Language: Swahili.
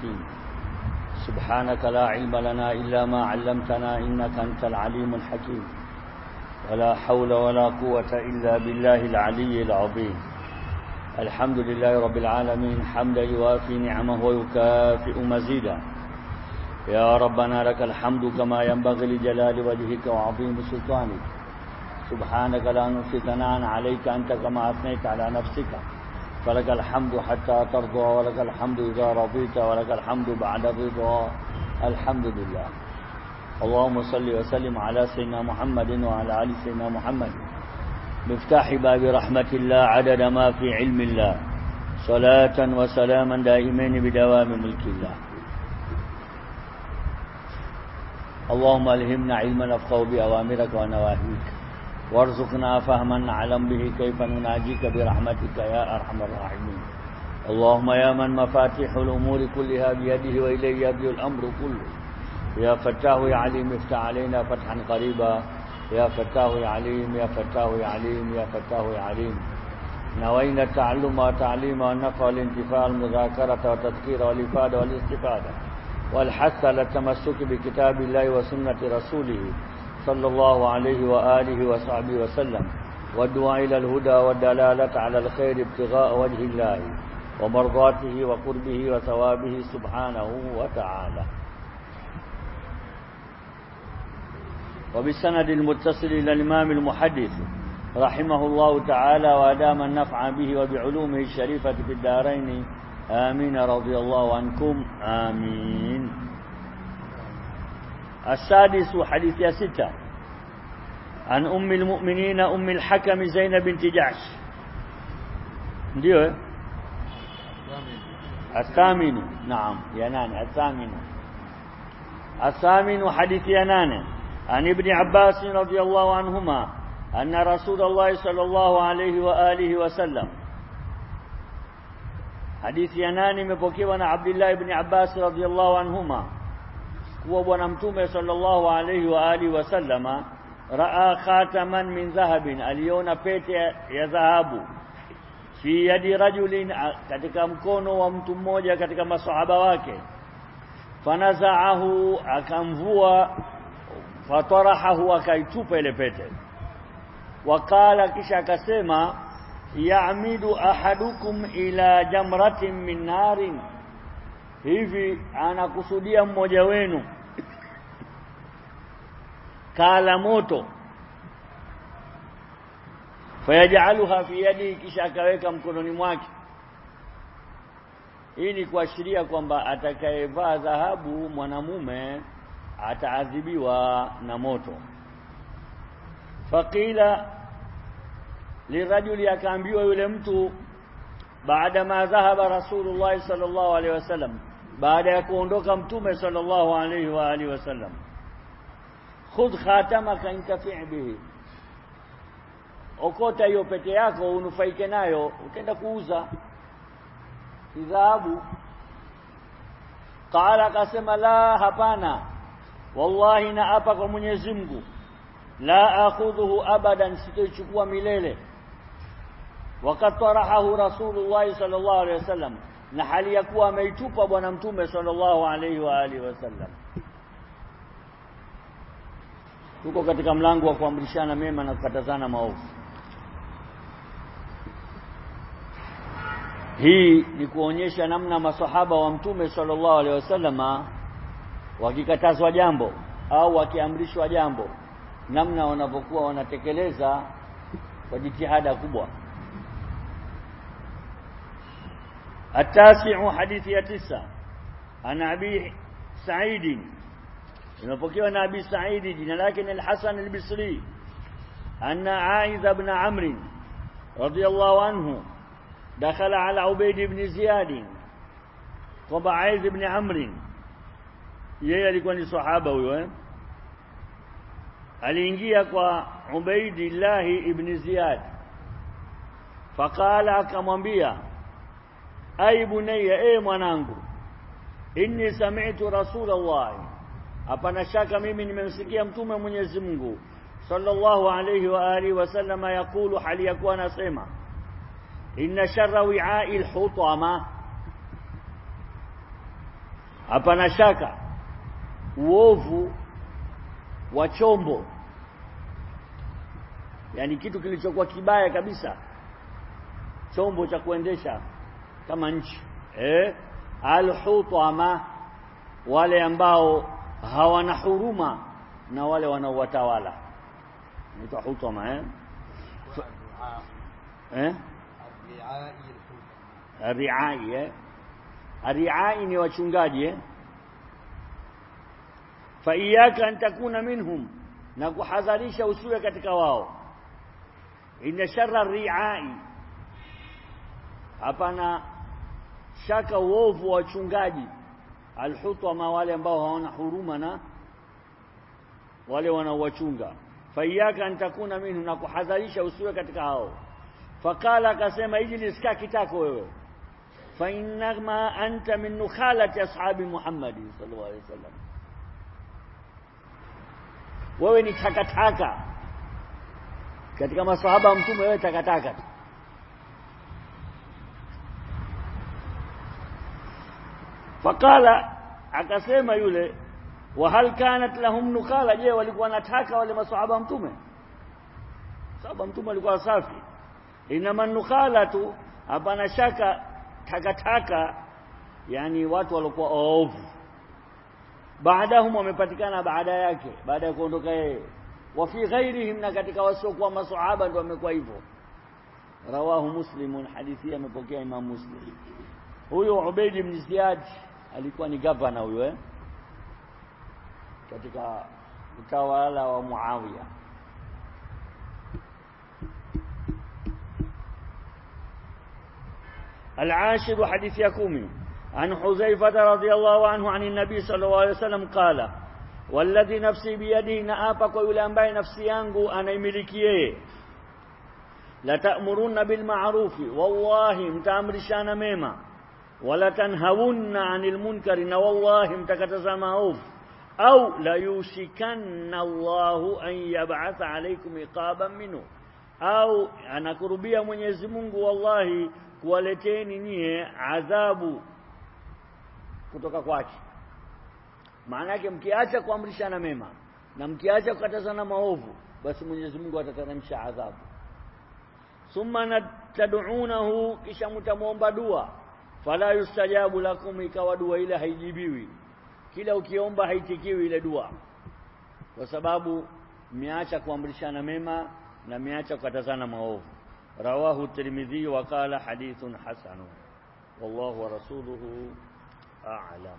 الرحيم. سبحانك لا علم لنا إلا ما علمتنا إنك أنت العليم الحكيم. ولا حول ولا قوة إلا بالله العلي العظيم. الحمد لله رب العالمين حمدا يوافي نعمه ويكافئ مزيدا. يا ربنا لك الحمد كما ينبغي لجلال وجهك وعظيم سلطانك. سبحانك لا نحصي ثناء عليك أنت كما أثنيت على نفسك. فلك الحمد حتى ترضى ولك الحمد إذا رضيت ولك الحمد بعد الرضا الحمد لله. اللهم صل وسلم على سيدنا محمد وعلى آل سيدنا محمد. مفتاح باب رحمة الله عدد ما في علم الله. صلاة وسلاما دائمين بدوام ملك الله. اللهم ألهمنا علما نفقه بأوامرك ونواهيك. وارزقنا فهما نعلم به كيف نناجيك برحمتك يا أرحم الراحمين. اللهم يا من مفاتيح الأمور كلها بيده وإليه يبدو الأمر كله. يا فتاه يا عليم افتح علينا فتحا قريبا. يا فتاه يا عليم يا فتاه يا عليم يا فتاه يا عليم. نوينا التعلم والتعليم والنفع والانتفاع المذاكرة والتذكير والإفادة والإستفادة. والحث على التمسك بكتاب الله وسنة رسوله. صلى الله عليه وآله وصحبه وسلم. والدعاء إلى الهدى والدلالة على الخير ابتغاء وجه الله ومرضاته وقربه وثوابه سبحانه وتعالى. وبالسند المتصل إلى الإمام المحدث رحمه الله تعالى وأدام النفع به وبعلومه الشريفة في الدارين. آمين. رضي الله عنكم. آمين. السادس حديث يا ستة عن أم المؤمنين أم الحكم زينب بنت جعش. الثامن. نعم يا الثامن. الثامن حديث يا عن ابن عباس رضي الله عنهما أن رسول الله صلى الله عليه وآله وسلم. حديث ya nane imepokewa na Abdullah ibn Abbas radhiyallahu anhuma kuwa bwana mtume sallallahu alayhi wa alihi wasallama raa khataman min dhahabin aliona pete ya dhahabu fi yadi rajulin katika mkono wa mtu mmoja katika masahaba wake. Fanazaahu akamvua fatarahahu akaitupa ile pete. Wakala kisha akasema ya'midu ahadukum ila jamratin min narin hivi anakusudia mmoja wenu? Kala moto. Fayajaluha fi yadi kisha akaweka mkononi mwake. Hii ni kuashiria kwamba atakayevaa dhahabu mwanamume ataadhibiwa na moto. Faqila lirajuli akaambiwa yule mtu baada ma dhahaba rasulullah sallallahu alaihi wasallam baada ya kuondoka mtume sallallahu alaihi wa alihi wasallam khudh khatamaka intafi' bihi okota hiyo pete yako unufaike nayo utaenda kuuza dhahabu qala akasema la hapana wallahi na apa kwa Mwenyezi Mungu la akhudhuhu abadan sitochukua milele wakati tarahahu rasulullah sallallahu alaihi wasallam na hali ya kuwa ameitupa bwana mtume sallallahu alaihi wa alihi wasallam. Tuko katika mlango wa kuamrishana mema na kukatazana maovu. Hii ni kuonyesha namna masahaba wa mtume sallallahu alaihi wasallama wakikatazwa jambo au wakiamrishwa jambo namna wanavyokuwa wanatekeleza kwa jitihada kubwa التاسع حديث التسع عن أبي سعيد. المفكير عن أبي سعيد لكن الحسن البصري. أن عائذ بن عمرو رضي الله عنه دخل على عبيد بن زياد. طب عائذ بن عمرو. يهي لكون صحابة alingiaa kwa Ubaidillah ibn Ziyad faqala akamwambia ay bunayya e mwanangu. Inni sami'tu rasulullah hapana shaka mimi nimemsikia mtume Mwenyezi Mungu. Sallallahu alayhi wa alihi wasallama yakulu hali yakuwa anasema inna sharra wi'a'i al-hutama. Hapana shaka uovu wa chombo yani kitu kilichokuwa kibaya kabisa chombo cha kuendesha kama nchi. Eh? Alhutama wale ambao hawana huruma na wale wanaowatawala. Inaitwa hutama eh? Eh? Riai eh? Riai ni wachungaji eh? Fa iyaka an takuna minhum na kuhadharisha usiwe katika wao. Inna sharra riai hapana shaka uovu wa wachungaji. Alhutama wale ambao hawana huruma na wale wanaowachunga. Faiyaka antakuna minhu na kuhadharisha usiwe katika hao. Fakala akasema ijlis kaa kitako wewe. Fa innama anta min nukhalati ashabi muhammadi sallallahu alaihi wasallam. Wewe ni takataka. Katika masahaba mtume wewe takataka. tu fakala akasema yule wa hal kanat lahum nukala, je walikuwa nataka wale maswahaba mtume? Sahaba mtume alikuwa safi inama nukhalatu hapana shaka takataka yani watu walikuwa ovu baadahum wamepatikana baada yake baada ya kuondoka yeye. Wa fi ghairihim na katika wasiokuwa masahaba ndio wamekuwa hivyo. Rawahu muslimun hadithi amepokea imam muslim. Huyo Ubaid ibn Ziyad alikuwa ni gavana huyo eh? Katika utawala wa Muawiya. العاشر حديث يكومي عن حذيفة رضي الله عنه عن النبي صلى الله عليه وسلم قال والذي نفسي بيده نآبا ويولي أنباي نفسي يانغو أنا ملكيه لتأمرن بالمعروف والله wala tanhawunna anil munkari, na wallahi mtakataza maovu, au la yushikanna Allahu an yab'atha alaykum iqaban minhu, au anakurubia Mwenyezi Mungu wallahi kuwaleteni nyie adhabu kutoka kwake. Maana yake mkiacha kuamrishana mema na mkiacha kukatazana maovu, basi Mwenyezi Mungu atateremsha adhabu. Thumma tad'unahu, kisha mtamwomba dua fala yustajabu lakum ikawa dua ile haijibiwi. Kila ukiomba haitikiwi ile dua. Kwa sababu mmeacha kuamrishana mema na mmeacha kukatazana maovu. Rawahu tirmidhi wa qala hadithun hasan wallahu wa rasuluhu a'lam